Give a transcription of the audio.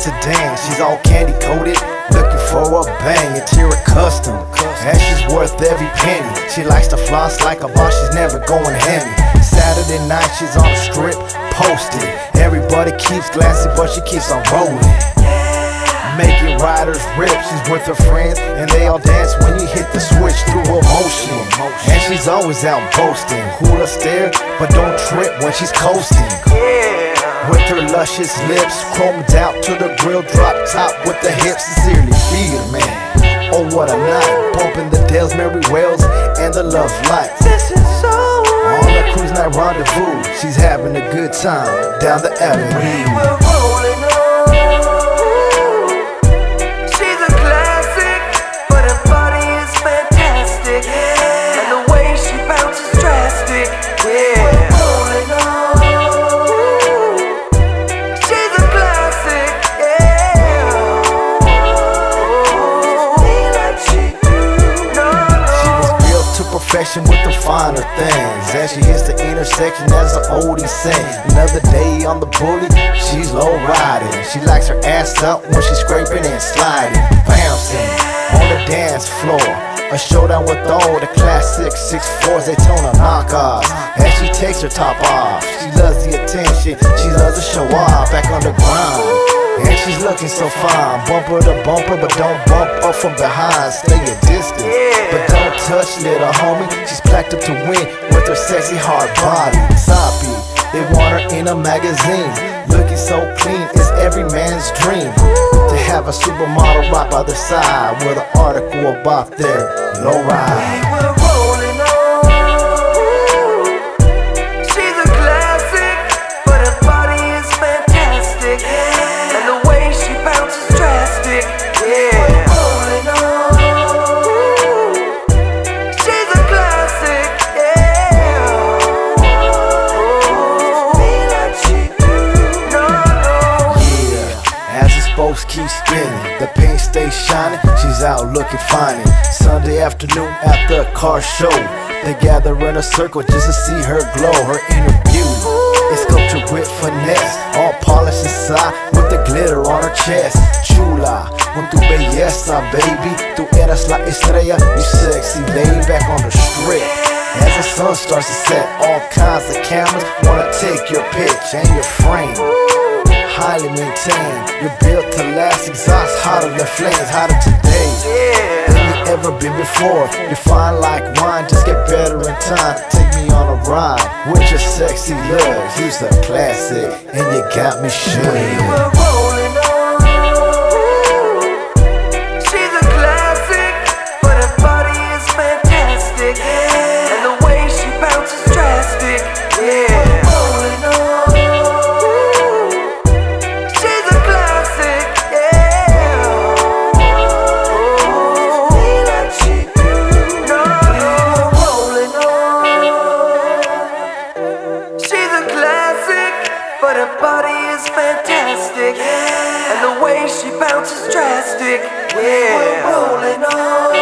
She's all candy coated, looking for a bang, interior custom. And she's worth every penny. She likes to floss like a boss, she's never going heavy. Saturday night, she's on the strip, posted. Everybody keeps glancing, but she keeps on rolling. Making riders rip, she's with her friends, and they all dance when you hit the switch through emotion. And she's always out boasting. Hula stare, but don't trip when she's coasting. With her luscious lips, chromed out to the grill, drop top with the hips, sincerely feel, man. Oh, what a night, bumping the Dells, Mary Wells, and the Love Lights. This is so On the cruise night rendezvous, she's having a good time down the avenue. We're rolling on. With the finer things. As she hits the intersection as the oldie sing. Another day on the bully, she's low riding. She likes her ass up when she's scraping and sliding. Bouncing on the dance floor. A showdown with all the classic 6'4s, Daytona knockoffs. As she takes her top off, she loves the attention. She loves to show off back on the ground. And she's looking so fine, bumper to bumper, but don't bump up from behind. Stay a distance, little homie. She's packed up to win with her sexy hard body. Soppy, they want her in a magazine. Looking so clean, it's every man's dream. To have a supermodel right by the side with an article about their low ride. Keep spinning, the paint stays shining. She's out looking fine. Sunday afternoon at the car show, they gather in a circle just to see her glow, her inner beauty. It's sculptured with finesse, all polished inside with the glitter on her chest. Chula, con tu belleza, baby. Tu eras la estrella, you sexy lady back on the strip. As the sun starts to set, all kinds of cameras wanna take your pitch and your frame highly maintained. You're built to last, exhaust hotter than flames, hotter today than you ever been before. You're fine like wine, just get better in time. Take me on a ride with your sexy looks. You's a classic, and you got me shook. She bounces drastic. Yeah. We're rolling on.